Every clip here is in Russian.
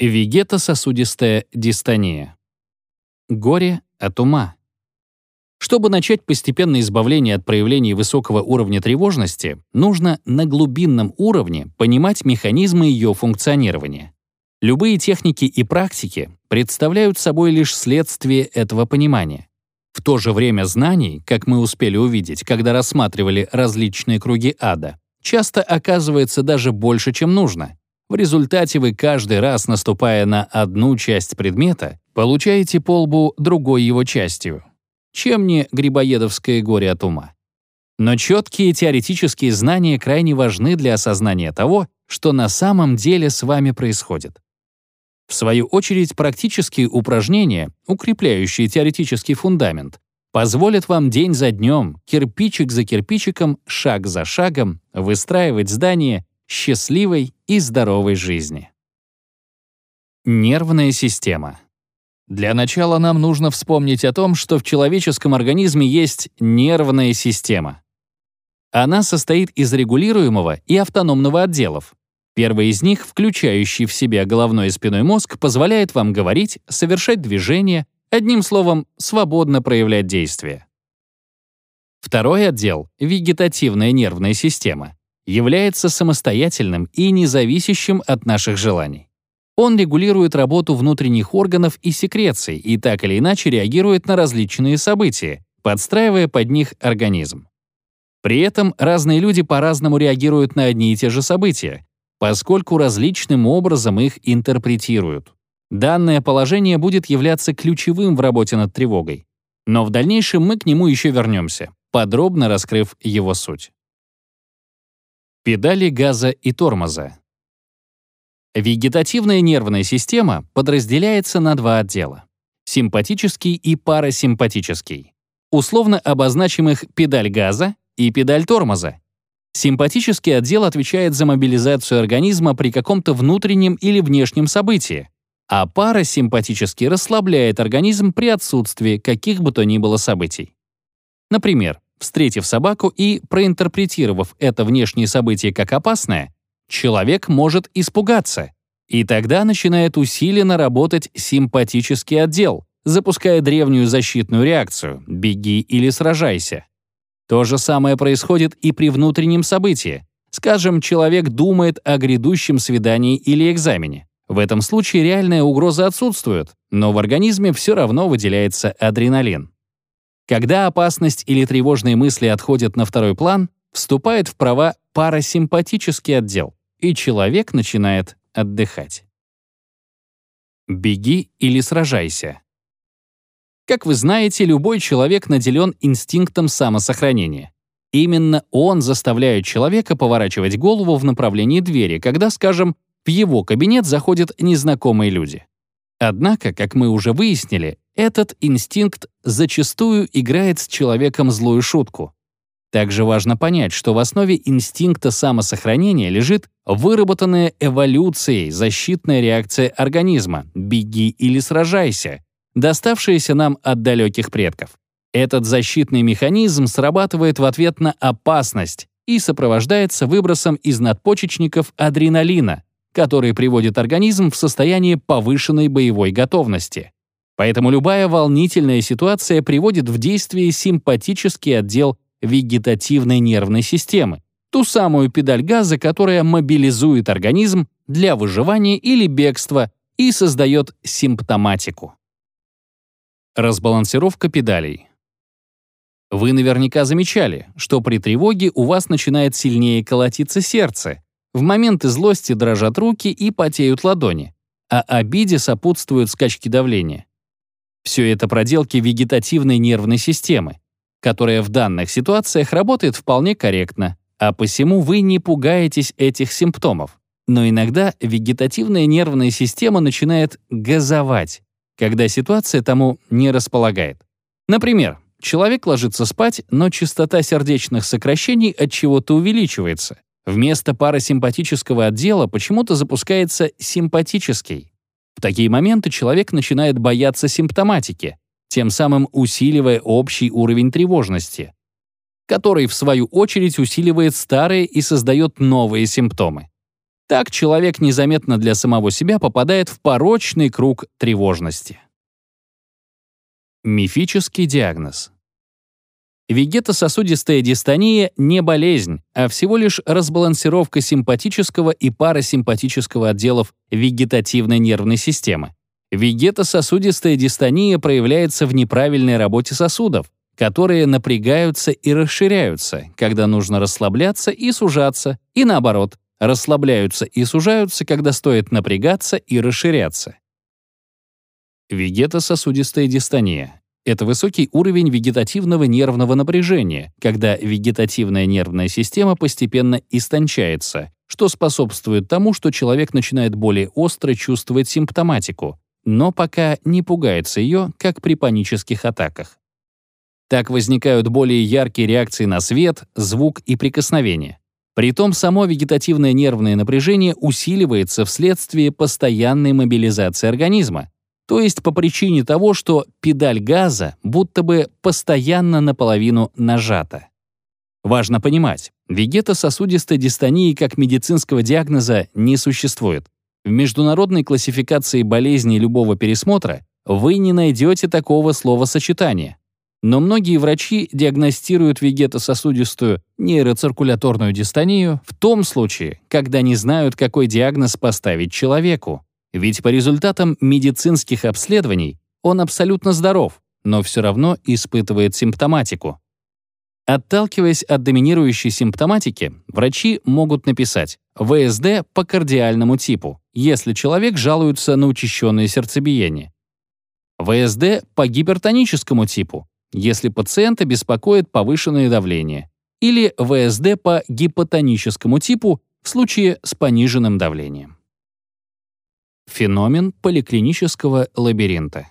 Вегетососудистая дистония. Горе от ума. Чтобы начать постепенное избавление от проявлений высокого уровня тревожности, нужно на глубинном уровне понимать механизмы ее функционирования. Любые техники и практики представляют собой лишь следствие этого понимания. В то же время знаний, как мы успели увидеть, когда рассматривали различные круги ада, часто оказывается даже больше, чем нужно. В результате вы каждый раз, наступая на одну часть предмета, получаете по лбу другой его частью. Чем не грибоедовское горе от ума? Но четкие теоретические знания крайне важны для осознания того, что на самом деле с вами происходит. В свою очередь, практические упражнения, укрепляющие теоретический фундамент, позволят вам день за днем, кирпичик за кирпичиком, шаг за шагом выстраивать здание счастливой и здоровой жизни. Нервная система. Для начала нам нужно вспомнить о том, что в человеческом организме есть нервная система. Она состоит из регулируемого и автономного отделов. Первый из них, включающий в себя головной и спиной мозг, позволяет вам говорить, совершать движения, одним словом, свободно проявлять действия. Второй отдел — вегетативная нервная система — является самостоятельным и независящим от наших желаний. Он регулирует работу внутренних органов и секреций и так или иначе реагирует на различные события, подстраивая под них организм. При этом разные люди по-разному реагируют на одни и те же события, поскольку различным образом их интерпретируют. Данное положение будет являться ключевым в работе над тревогой. Но в дальнейшем мы к нему еще вернемся, подробно раскрыв его суть. Педали газа и тормоза. Вегетативная нервная система подразделяется на два отдела — симпатический и парасимпатический. Условно обозначим их педаль газа и педаль тормоза. Симпатический отдел отвечает за мобилизацию организма при каком-то внутреннем или внешнем событии, а парасимпатический расслабляет организм при отсутствии каких бы то ни было событий. Например, встретив собаку и проинтерпретировав это внешнее событие как опасное, человек может испугаться, и тогда начинает усиленно работать симпатический отдел, запуская древнюю защитную реакцию «беги или сражайся». То же самое происходит и при внутреннем событии. Скажем, человек думает о грядущем свидании или экзамене. В этом случае реальная угроза отсутствует, но в организме все равно выделяется адреналин. Когда опасность или тревожные мысли отходят на второй план, вступает в права парасимпатический отдел и человек начинает отдыхать. Беги или сражайся. Как вы знаете, любой человек наделен инстинктом самосохранения. Именно он заставляет человека поворачивать голову в направлении двери, когда, скажем, в его кабинет заходят незнакомые люди. Однако, как мы уже выяснили, этот инстинкт зачастую играет с человеком злую шутку. Также важно понять, что в основе инстинкта самосохранения лежит выработанная эволюцией защитная реакция организма «беги или сражайся», доставшаяся нам от далеких предков. Этот защитный механизм срабатывает в ответ на опасность и сопровождается выбросом из надпочечников адреналина, который приводит организм в состояние повышенной боевой готовности. Поэтому любая волнительная ситуация приводит в действие симпатический отдел вегетативной нервной системы, ту самую педаль газа, которая мобилизует организм для выживания или бегства и создает симптоматику. Разбалансировка педалей. Вы наверняка замечали, что при тревоге у вас начинает сильнее колотиться сердце, в моменты злости дрожат руки и потеют ладони, а обиде сопутствуют скачки давления. Все это проделки вегетативной нервной системы, которая в данных ситуациях работает вполне корректно, а посему вы не пугаетесь этих симптомов. Но иногда вегетативная нервная система начинает газовать, когда ситуация тому не располагает. Например, человек ложится спать, но частота сердечных сокращений от чего-то увеличивается. Вместо парасимпатического отдела почему-то запускается симпатический. В такие моменты человек начинает бояться симптоматики, тем самым усиливая общий уровень тревожности, который, в свою очередь, усиливает старые и создает новые симптомы. Так человек незаметно для самого себя попадает в порочный круг тревожности. Мифический диагноз. Вегетососудистая дистония не болезнь, а всего лишь разбалансировка симпатического и парасимпатического отделов вегетативной нервной системы. Вегетососудистая дистония проявляется в неправильной работе сосудов, которые напрягаются и расширяются, когда нужно расслабляться и сужаться, и наоборот, расслабляются и сужаются, когда стоит напрягаться и расширяться. Вегетососудистая дистония — это высокий уровень вегетативного нервного напряжения, когда вегетативная нервная система постепенно истончается, что способствует тому, что человек начинает более остро чувствовать симптоматику, но пока не пугается ее, как при панических атаках. Так возникают более яркие реакции на свет, звук и прикосновение. Притом само вегетативное нервное напряжение усиливается вследствие постоянной мобилизации организма, то есть по причине того, что педаль газа будто бы постоянно наполовину нажата. Важно понимать, вегетососудистой дистонии как медицинского диагноза не существует. В международной классификации болезней любого пересмотра вы не найдете такого словосочетания. Но многие врачи диагностируют вегетососудистую нейроциркуляторную дистонию в том случае, когда не знают, какой диагноз поставить человеку. Ведь по результатам медицинских обследований он абсолютно здоров, но все равно испытывает симптоматику. Отталкиваясь от доминирующей симптоматики, врачи могут написать ВСД по кардиальному типу, если человек жалуется на учащенное сердцебиение. ВСД по гипертоническому типу, если пациента беспокоит повышенное давление, или ВСД по гипотоническому типу в случае с пониженным давлением. Феномен поликлинического лабиринта.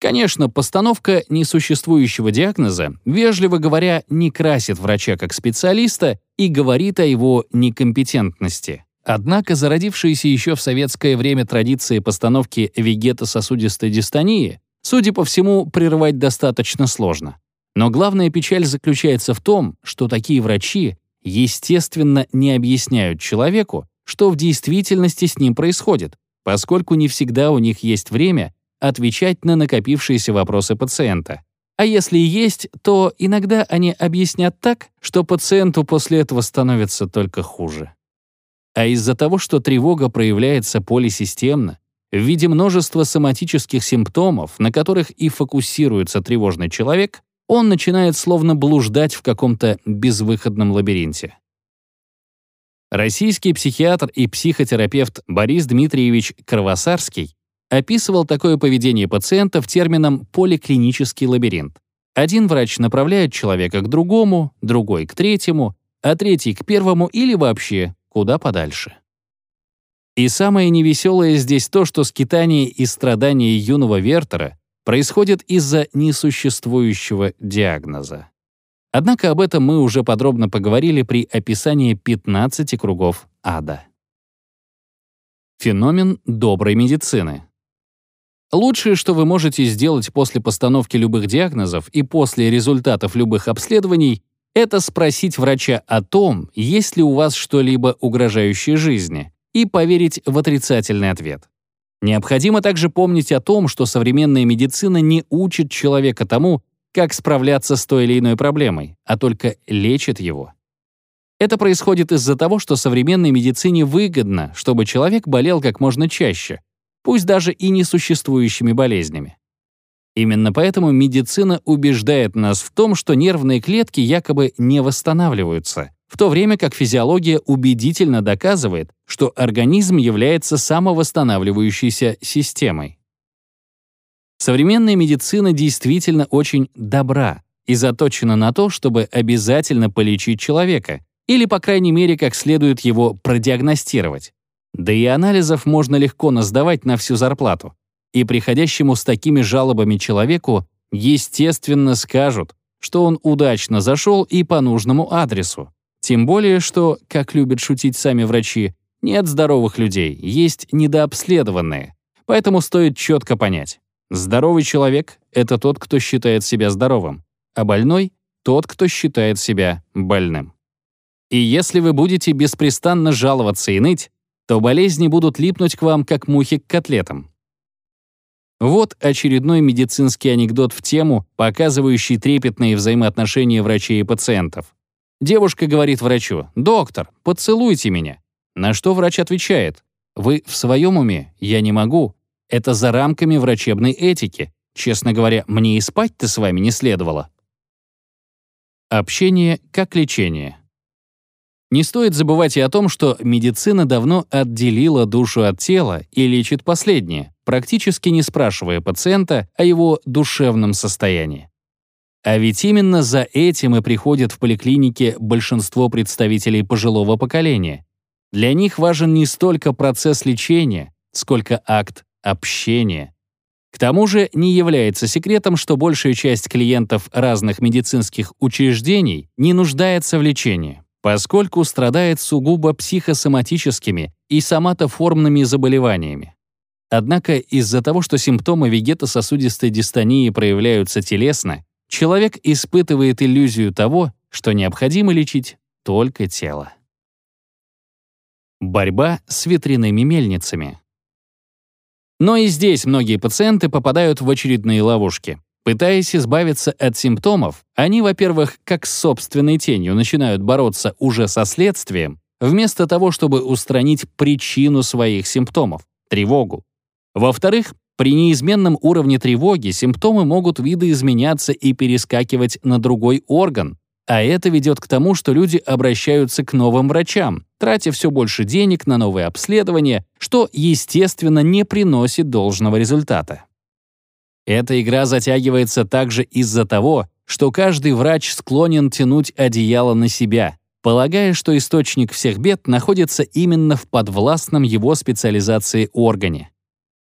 Конечно, постановка несуществующего диагноза, вежливо говоря, не красит врача как специалиста и говорит о его некомпетентности. Однако зародившиеся еще в советское время традиции постановки вегетососудистой дистонии Судя по всему, прервать достаточно сложно. Но главная печаль заключается в том, что такие врачи, естественно, не объясняют человеку, что в действительности с ним происходит, поскольку не всегда у них есть время отвечать на накопившиеся вопросы пациента. А если есть, то иногда они объяснят так, что пациенту после этого становится только хуже. А из-за того, что тревога проявляется полисистемно, в виде множества соматических симптомов, на которых и фокусируется тревожный человек, он начинает словно блуждать в каком-то безвыходном лабиринте. Российский психиатр и психотерапевт Борис Дмитриевич Кровосарский описывал такое поведение пациентов термином «поликлинический лабиринт». Один врач направляет человека к другому, другой — к третьему, а третий — к первому или вообще куда подальше. И самое невеселое здесь то, что скитание и страдания юного Вертера происходят из-за несуществующего диагноза. Однако об этом мы уже подробно поговорили при описании 15 кругов ада. Феномен доброй медицины. Лучшее, что вы можете сделать после постановки любых диагнозов и после результатов любых обследований, это спросить врача о том, есть ли у вас что-либо угрожающее жизни, и поверить в отрицательный ответ. Необходимо также помнить о том, что современная медицина не учит человека тому, как справляться с той или иной проблемой, а только лечит его. Это происходит из-за того, что современной медицине выгодно, чтобы человек болел как можно чаще, пусть даже и несуществующими болезнями. Именно поэтому медицина убеждает нас в том, что нервные клетки якобы не восстанавливаются, в то время как физиология убедительно доказывает, что организм является самовосстанавливающейся системой. Современная медицина действительно очень добра и заточена на то, чтобы обязательно полечить человека, или, по крайней мере, как следует его продиагностировать. Да и анализов можно легко насдавать на всю зарплату. И приходящему с такими жалобами человеку, естественно, скажут, что он удачно зашел и по нужному адресу. Тем более, что, как любят шутить сами врачи, нет здоровых людей, есть недообследованные. Поэтому стоит четко понять. Здоровый человек — это тот, кто считает себя здоровым, а больной — тот, кто считает себя больным. И если вы будете беспрестанно жаловаться и ныть, то болезни будут липнуть к вам, как мухи к котлетам. Вот очередной медицинский анекдот в тему, показывающий трепетные взаимоотношения врачей и пациентов. Девушка говорит врачу, «Доктор, поцелуйте меня». На что врач отвечает, «Вы в своем уме? Я не могу. Это за рамками врачебной этики. Честно говоря, мне и спать-то с вами не следовало». Общение как лечение. Не стоит забывать и о том, что медицина давно отделила душу от тела и лечит последнее, практически не спрашивая пациента о его душевном состоянии. А ведь именно за этим и приходят в поликлинике большинство представителей пожилого поколения. Для них важен не столько процесс лечения, сколько акт общения. К тому же не является секретом, что большая часть клиентов разных медицинских учреждений не нуждается в лечении поскольку страдает сугубо психосоматическими и соматоформными заболеваниями. Однако из-за того, что симптомы вегетососудистой дистонии проявляются телесно, человек испытывает иллюзию того, что необходимо лечить только тело. Борьба с ветряными мельницами. Но и здесь многие пациенты попадают в очередные ловушки. Пытаясь избавиться от симптомов, они, во-первых, как с собственной тенью начинают бороться уже со следствием, вместо того, чтобы устранить причину своих симптомов — тревогу. Во-вторых, при неизменном уровне тревоги симптомы могут видоизменяться и перескакивать на другой орган, а это ведет к тому, что люди обращаются к новым врачам, тратя все больше денег на новые обследования, что, естественно, не приносит должного результата. Эта игра затягивается также из-за того, что каждый врач склонен тянуть одеяло на себя, полагая, что источник всех бед находится именно в подвластном его специализации органе.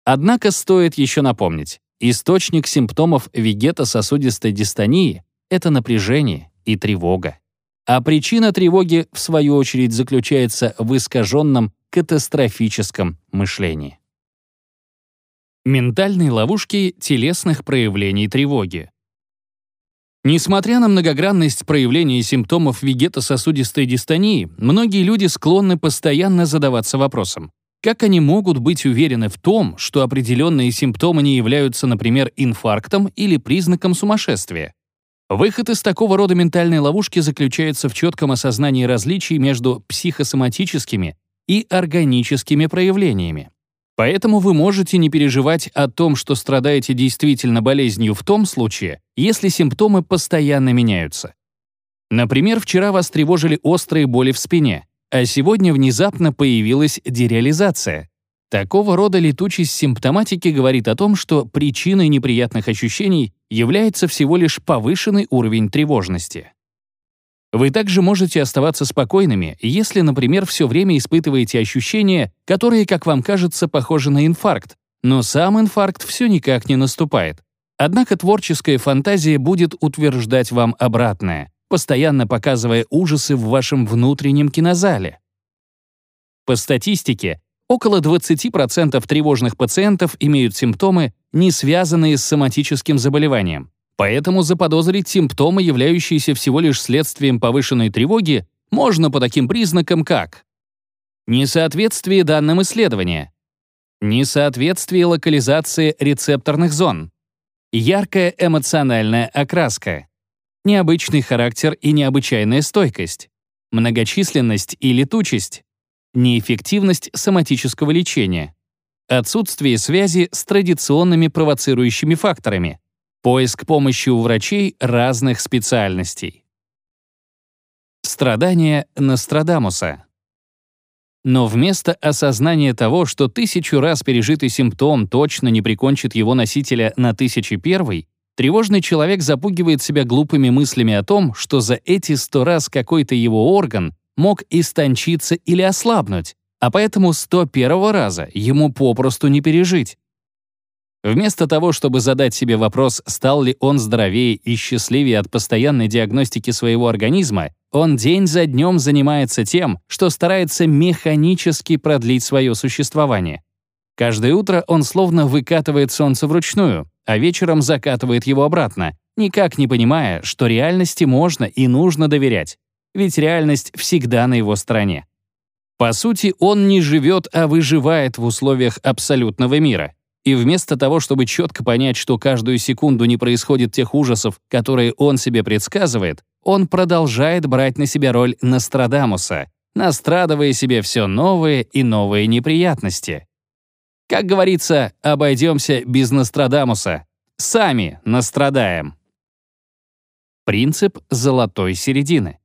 Однако стоит еще напомнить, источник симптомов вегетососудистой дистонии — это напряжение и тревога. А причина тревоги, в свою очередь, заключается в искаженном катастрофическом мышлении. Ментальные ловушки телесных проявлений тревоги. Несмотря на многогранность проявлений симптомов вегетососудистой дистонии, многие люди склонны постоянно задаваться вопросом, как они могут быть уверены в том, что определенные симптомы не являются, например, инфарктом или признаком сумасшествия? Выход из такого рода ментальной ловушки заключается в четком осознании различий между психосоматическими и органическими проявлениями. Поэтому вы можете не переживать о том, что страдаете действительно болезнью в том случае, если симптомы постоянно меняются. Например, вчера вас тревожили острые боли в спине, а сегодня внезапно появилась дереализация. Такого рода летучесть симптоматики говорит о том, что причиной неприятных ощущений является всего лишь повышенный уровень тревожности. Вы также можете оставаться спокойными, если, например, все время испытываете ощущения, которые, как вам кажется, похожи на инфаркт, но сам инфаркт все никак не наступает. Однако творческая фантазия будет утверждать вам обратное, постоянно показывая ужасы в вашем внутреннем кинозале. По статистике, около 20% тревожных пациентов имеют симптомы, не связанные с соматическим заболеванием. Поэтому заподозрить симптомы, являющиеся всего лишь следствием повышенной тревоги, можно по таким признакам, как несоответствие данным исследования, несоответствие локализации рецепторных зон, яркая эмоциональная окраска, необычный характер и необычайная стойкость, многочисленность и летучесть, неэффективность соматического лечения, отсутствие связи с традиционными провоцирующими факторами, Поиск помощи у врачей разных специальностей. Страдания Нострадамуса. Но вместо осознания того, что тысячу раз пережитый симптом точно не прикончит его носителя на тысячи первый, тревожный человек запугивает себя глупыми мыслями о том, что за эти сто раз какой-то его орган мог истончиться или ослабнуть, а поэтому сто первого раза ему попросту не пережить. Вместо того, чтобы задать себе вопрос, стал ли он здоровее и счастливее от постоянной диагностики своего организма, он день за днем занимается тем, что старается механически продлить свое существование. Каждое утро он словно выкатывает солнце вручную, а вечером закатывает его обратно, никак не понимая, что реальности можно и нужно доверять. Ведь реальность всегда на его стороне. По сути, он не живет, а выживает в условиях абсолютного мира. И вместо того, чтобы четко понять, что каждую секунду не происходит тех ужасов, которые он себе предсказывает, он продолжает брать на себя роль Нострадамуса, настрадывая себе все новые и новые неприятности. Как говорится, обойдемся без Нострадамуса. Сами настрадаем. Принцип золотой середины.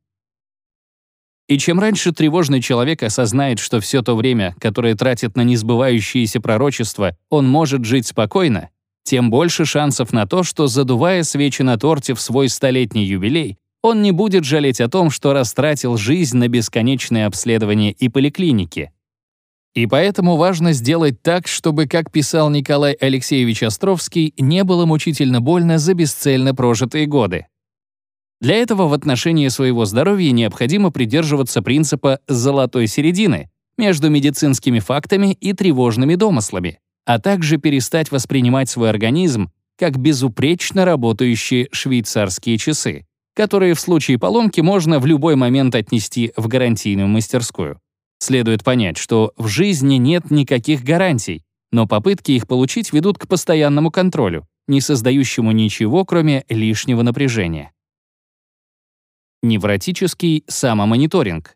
И чем раньше тревожный человек осознает, что все то время, которое тратит на несбывающиеся пророчества, он может жить спокойно, тем больше шансов на то, что, задувая свечи на торте в свой столетний юбилей, он не будет жалеть о том, что растратил жизнь на бесконечные обследования и поликлиники. И поэтому важно сделать так, чтобы, как писал Николай Алексеевич Островский, не было мучительно больно за бесцельно прожитые годы. Для этого в отношении своего здоровья необходимо придерживаться принципа «золотой середины» между медицинскими фактами и тревожными домыслами, а также перестать воспринимать свой организм как безупречно работающие швейцарские часы, которые в случае поломки можно в любой момент отнести в гарантийную мастерскую. Следует понять, что в жизни нет никаких гарантий, но попытки их получить ведут к постоянному контролю, не создающему ничего, кроме лишнего напряжения. Невротический самомониторинг.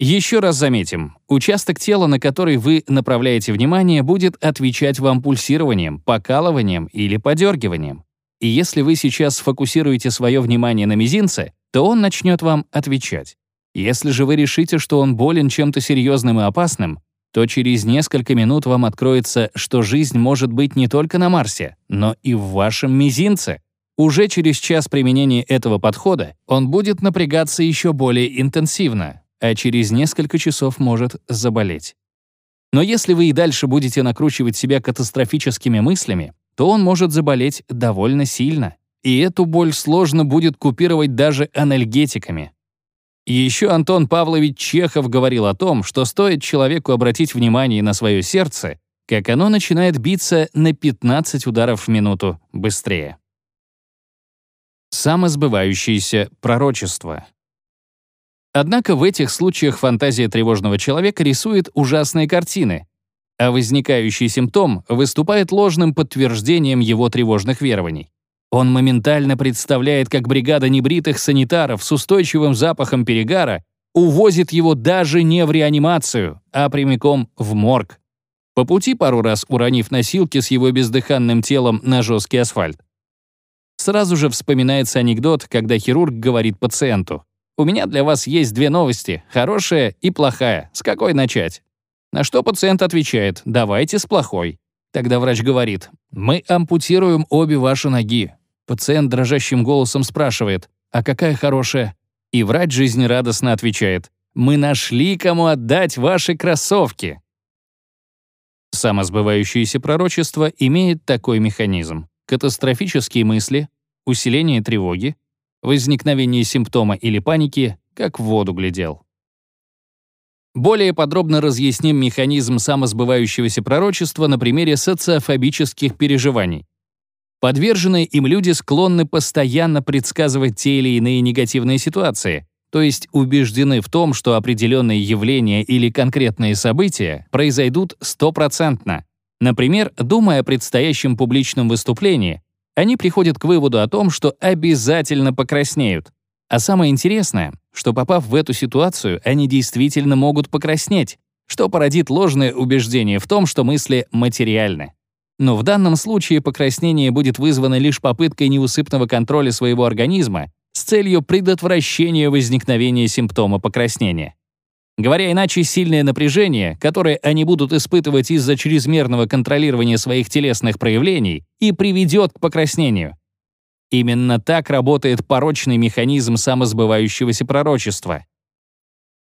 Еще раз заметим, участок тела, на который вы направляете внимание, будет отвечать вам пульсированием, покалыванием или подергиванием. И если вы сейчас сфокусируете свое внимание на мизинце, то он начнет вам отвечать. Если же вы решите, что он болен чем-то серьезным и опасным, то через несколько минут вам откроется, что жизнь может быть не только на Марсе, но и в вашем мизинце. Уже через час применения этого подхода он будет напрягаться еще более интенсивно, а через несколько часов может заболеть. Но если вы и дальше будете накручивать себя катастрофическими мыслями, то он может заболеть довольно сильно, и эту боль сложно будет купировать даже анальгетиками. Еще Антон Павлович Чехов говорил о том, что стоит человеку обратить внимание на свое сердце, как оно начинает биться на 15 ударов в минуту быстрее. Самосбывающееся пророчество. Однако в этих случаях фантазия тревожного человека рисует ужасные картины, а возникающий симптом выступает ложным подтверждением его тревожных верований. Он моментально представляет, как бригада небритых санитаров с устойчивым запахом перегара увозит его даже не в реанимацию, а прямиком в морг. По пути пару раз уронив носилки с его бездыханным телом на жесткий асфальт. Сразу же вспоминается анекдот, когда хирург говорит пациенту, «У меня для вас есть две новости, хорошая и плохая. С какой начать?» На что пациент отвечает, «Давайте с плохой». Тогда врач говорит, «Мы ампутируем обе ваши ноги». Пациент дрожащим голосом спрашивает, «А какая хорошая?» И врач жизнерадостно отвечает, «Мы нашли, кому отдать ваши кроссовки». Самосбывающееся пророчество имеет такой механизм. Катастрофические мысли, усиление тревоги, возникновение симптома или паники, как в воду глядел. Более подробно разъясним механизм самосбывающегося пророчества на примере социофобических переживаний. Подверженные им люди склонны постоянно предсказывать те или иные негативные ситуации, то есть убеждены в том, что определенные явления или конкретные события произойдут стопроцентно. Например, думая о предстоящем публичном выступлении, они приходят к выводу о том, что обязательно покраснеют. А самое интересное, что попав в эту ситуацию, они действительно могут покраснеть, что породит ложное убеждение в том, что мысли материальны. Но в данном случае покраснение будет вызвано лишь попыткой неусыпного контроля своего организма с целью предотвращения возникновения симптома покраснения. Говоря иначе, сильное напряжение, которое они будут испытывать из-за чрезмерного контролирования своих телесных проявлений, и приведет к покраснению. Именно так работает порочный механизм самосбывающегося пророчества.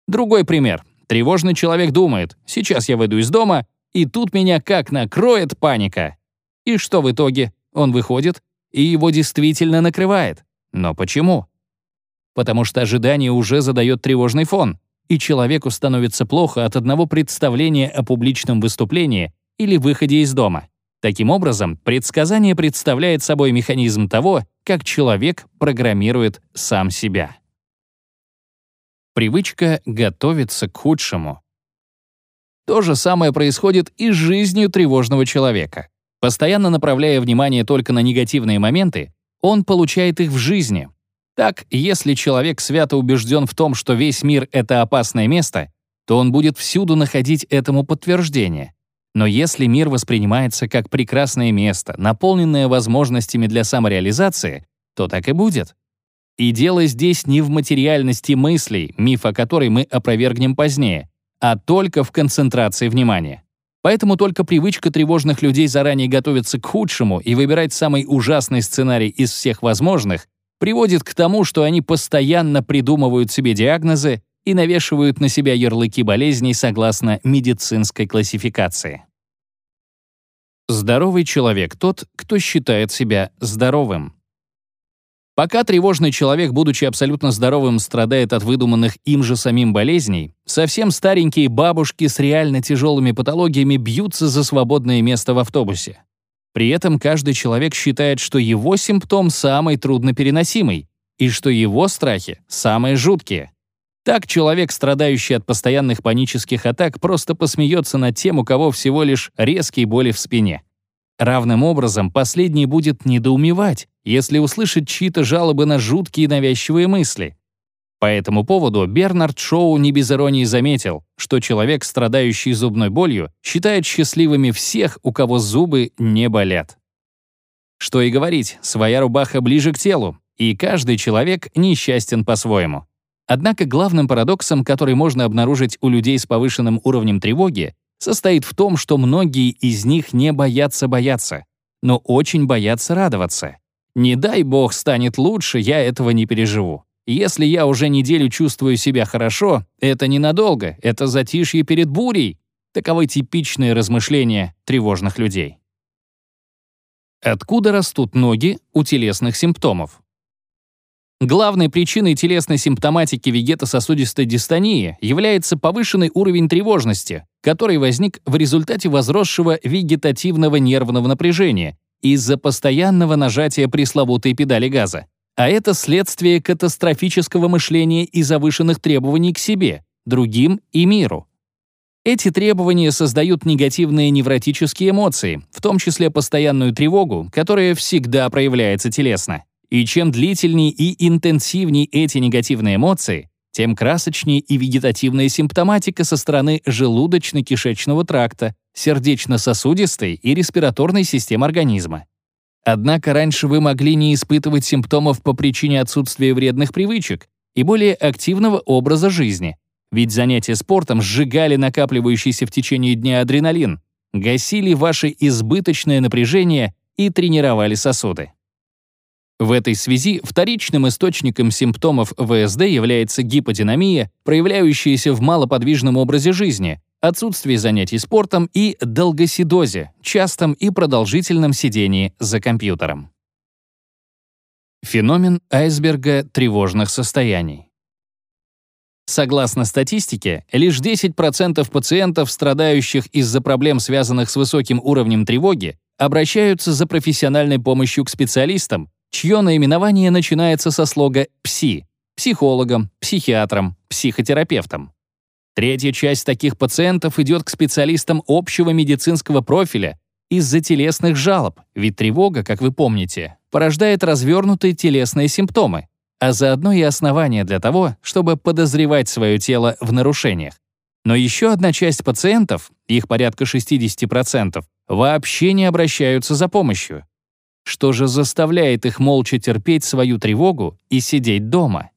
Другой пример. Тревожный человек думает, сейчас я выйду из дома, и тут меня как накроет паника. И что в итоге? Он выходит, и его действительно накрывает. Но почему? Потому что ожидание уже задает тревожный фон и человеку становится плохо от одного представления о публичном выступлении или выходе из дома. Таким образом, предсказание представляет собой механизм того, как человек программирует сам себя. Привычка готовиться к худшему. То же самое происходит и с жизнью тревожного человека. Постоянно направляя внимание только на негативные моменты, он получает их в жизни. Так, если человек свято убежден в том, что весь мир — это опасное место, то он будет всюду находить этому подтверждение. Но если мир воспринимается как прекрасное место, наполненное возможностями для самореализации, то так и будет. И дело здесь не в материальности мыслей, миф о которой мы опровергнем позднее, а только в концентрации внимания. Поэтому только привычка тревожных людей заранее готовиться к худшему и выбирать самый ужасный сценарий из всех возможных приводит к тому, что они постоянно придумывают себе диагнозы и навешивают на себя ярлыки болезней согласно медицинской классификации. Здоровый человек тот, кто считает себя здоровым. Пока тревожный человек, будучи абсолютно здоровым, страдает от выдуманных им же самим болезней, совсем старенькие бабушки с реально тяжелыми патологиями бьются за свободное место в автобусе. При этом каждый человек считает, что его симптом самый труднопереносимый и что его страхи самые жуткие. Так человек, страдающий от постоянных панических атак, просто посмеется над тем, у кого всего лишь резкие боли в спине. Равным образом последний будет недоумевать, если услышит чьи-то жалобы на жуткие навязчивые мысли. По этому поводу Бернард Шоу не без иронии заметил, что человек, страдающий зубной болью, считает счастливыми всех, у кого зубы не болят. Что и говорить, своя рубаха ближе к телу, и каждый человек несчастен по-своему. Однако главным парадоксом, который можно обнаружить у людей с повышенным уровнем тревоги, состоит в том, что многие из них не боятся бояться, но очень боятся радоваться. Не дай бог станет лучше, я этого не переживу. Если я уже неделю чувствую себя хорошо, это ненадолго, это затишье перед бурей. Таковы типичные размышления тревожных людей. Откуда растут ноги у телесных симптомов? Главной причиной телесной симптоматики вегетососудистой дистонии является повышенный уровень тревожности, который возник в результате возросшего вегетативного нервного напряжения из-за постоянного нажатия пресловутой педали газа. А это следствие катастрофического мышления и завышенных требований к себе, другим и миру. Эти требования создают негативные невротические эмоции, в том числе постоянную тревогу, которая всегда проявляется телесно. И чем длительнее и интенсивнее эти негативные эмоции, тем красочнее и вегетативная симптоматика со стороны желудочно-кишечного тракта, сердечно-сосудистой и респираторной систем организма. Однако раньше вы могли не испытывать симптомов по причине отсутствия вредных привычек и более активного образа жизни, ведь занятия спортом сжигали накапливающийся в течение дня адреналин, гасили ваше избыточное напряжение и тренировали сосуды. В этой связи вторичным источником симптомов ВСД является гиподинамия, проявляющаяся в малоподвижном образе жизни, отсутствии занятий спортом и долгосидозе, частом и продолжительном сидении за компьютером. Феномен айсберга тревожных состояний. Согласно статистике, лишь 10% пациентов, страдающих из-за проблем, связанных с высоким уровнем тревоги, обращаются за профессиональной помощью к специалистам, чье наименование начинается со слога «пси» — психологом, психиатром, психотерапевтом. Третья часть таких пациентов идет к специалистам общего медицинского профиля из-за телесных жалоб, ведь тревога, как вы помните, порождает развернутые телесные симптомы, а заодно и основания для того, чтобы подозревать свое тело в нарушениях. Но еще одна часть пациентов, их порядка 60%, вообще не обращаются за помощью. Что же заставляет их молча терпеть свою тревогу и сидеть дома?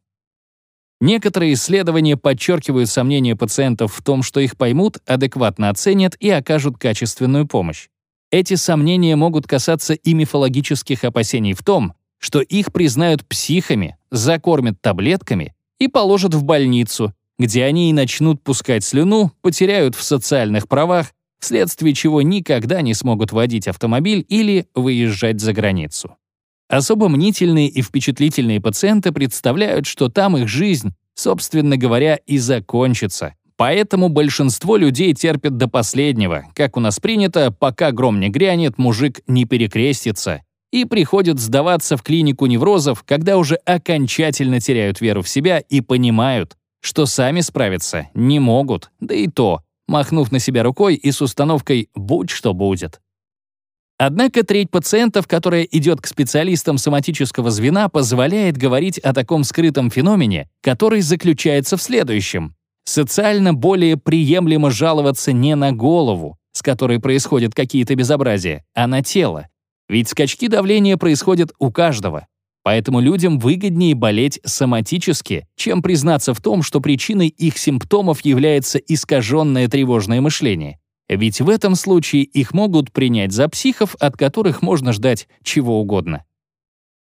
Некоторые исследования подчеркивают сомнения пациентов в том, что их поймут, адекватно оценят и окажут качественную помощь. Эти сомнения могут касаться и мифологических опасений в том, что их признают психами, закормят таблетками и положат в больницу, где они и начнут пускать слюну, потеряют в социальных правах вследствие чего никогда не смогут водить автомобиль или выезжать за границу. Особо мнительные и впечатлительные пациенты представляют, что там их жизнь, собственно говоря, и закончится. Поэтому большинство людей терпят до последнего, как у нас принято, пока гром не грянет, мужик не перекрестится, и приходят сдаваться в клинику неврозов, когда уже окончательно теряют веру в себя и понимают, что сами справиться не могут, да и то, махнув на себя рукой и с установкой «будь что будет». Однако треть пациентов, которая идет к специалистам соматического звена, позволяет говорить о таком скрытом феномене, который заключается в следующем. Социально более приемлемо жаловаться не на голову, с которой происходят какие-то безобразия, а на тело. Ведь скачки давления происходят у каждого. Поэтому людям выгоднее болеть соматически, чем признаться в том, что причиной их симптомов является искаженное тревожное мышление. Ведь в этом случае их могут принять за психов, от которых можно ждать чего угодно.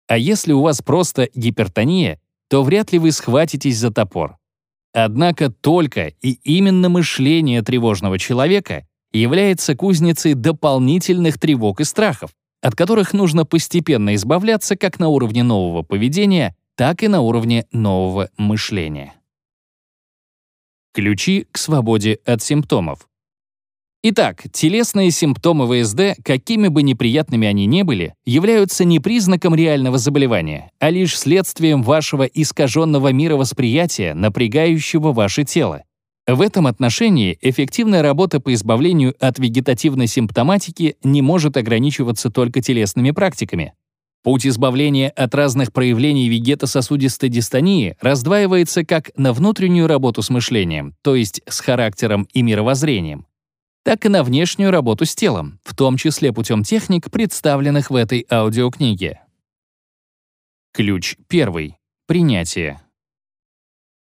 А если у вас просто гипертония, то вряд ли вы схватитесь за топор. Однако только и именно мышление тревожного человека является кузницей дополнительных тревог и страхов, от которых нужно постепенно избавляться как на уровне нового поведения, так и на уровне нового мышления. Ключи к свободе от симптомов. Итак, телесные симптомы ВСД, какими бы неприятными они ни были, являются не признаком реального заболевания, а лишь следствием вашего искаженного мировосприятия, напрягающего ваше тело. В этом отношении эффективная работа по избавлению от вегетативной симптоматики не может ограничиваться только телесными практиками. Путь избавления от разных проявлений вегетососудистой дистонии раздваивается как на внутреннюю работу с мышлением, то есть с характером и мировоззрением, так и на внешнюю работу с телом, в том числе путем техник, представленных в этой аудиокниге. Ключ первый. Принятие.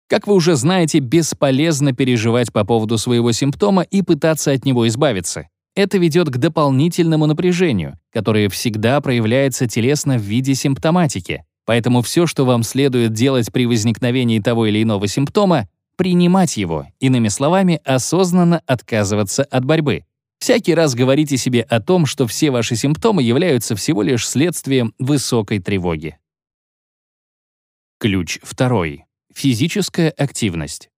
Как вы уже знаете, бесполезно переживать по поводу своего симптома и пытаться от него избавиться. Это ведет к дополнительному напряжению, которое всегда проявляется телесно в виде симптоматики. Поэтому все, что вам следует делать при возникновении того или иного симптома, принимать его, иными словами, осознанно отказываться от борьбы. Всякий раз говорите себе о том, что все ваши симптомы являются всего лишь следствием высокой тревоги. Ключ второй. Физическая активность.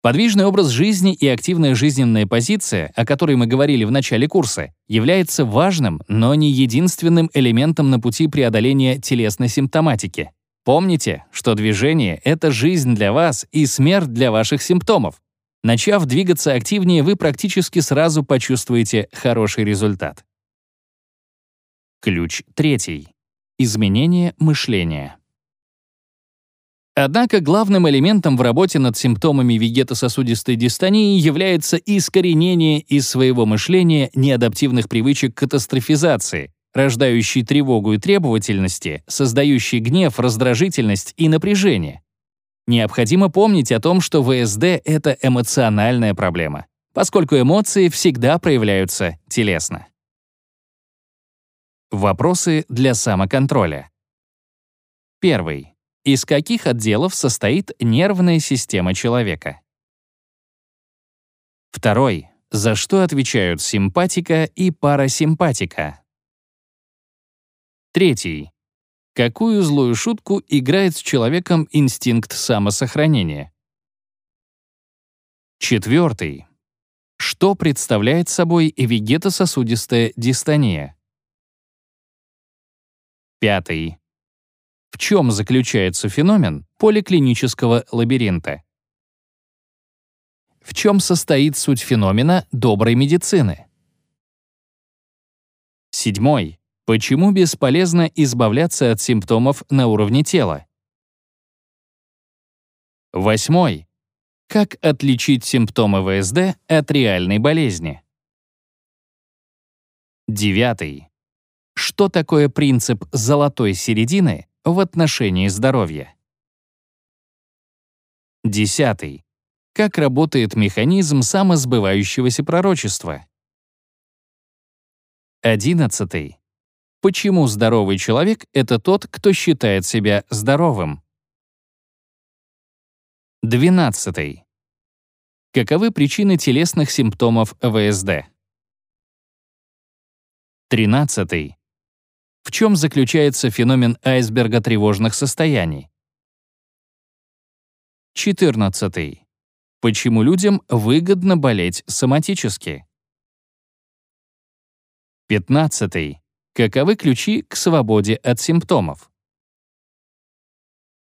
Подвижный образ жизни и активная жизненная позиция, о которой мы говорили в начале курса, является важным, но не единственным элементом на пути преодоления телесной симптоматики. Помните, что движение — это жизнь для вас и смерть для ваших симптомов. Начав двигаться активнее, вы практически сразу почувствуете хороший результат. Ключ третий. Изменение мышления. Однако главным элементом в работе над симптомами вегетососудистой дистонии является искоренение из своего мышления неадаптивных привычек катастрофизации, рождающий тревогу и требовательности, создающий гнев, раздражительность и напряжение. Необходимо помнить о том, что ВСД — это эмоциональная проблема, поскольку эмоции всегда проявляются телесно. Вопросы для самоконтроля. Первый. Из каких отделов состоит нервная система человека? Второй. За что отвечают симпатика и парасимпатика? Третий. Какую злую шутку играет с человеком инстинкт самосохранения? Четвертый. Что представляет собой вегетососудистая дистония? Пятый. В чем заключается феномен поликлинического лабиринта? В чем состоит суть феномена доброй медицины? Седьмой. Почему бесполезно избавляться от симптомов на уровне тела? Восьмой. Как отличить симптомы ВСД от реальной болезни? Девятый. Что такое принцип золотой середины в отношении здоровья? Десятый. Как работает механизм самосбывающегося пророчества? Одиннадцатый. Почему здоровый человек — это тот, кто считает себя здоровым? 12. Каковы причины телесных симптомов ВСД? 13. В чем заключается феномен айсберга тревожных состояний? 14. Почему людям выгодно болеть соматически? 15. Каковы ключи к свободе от симптомов?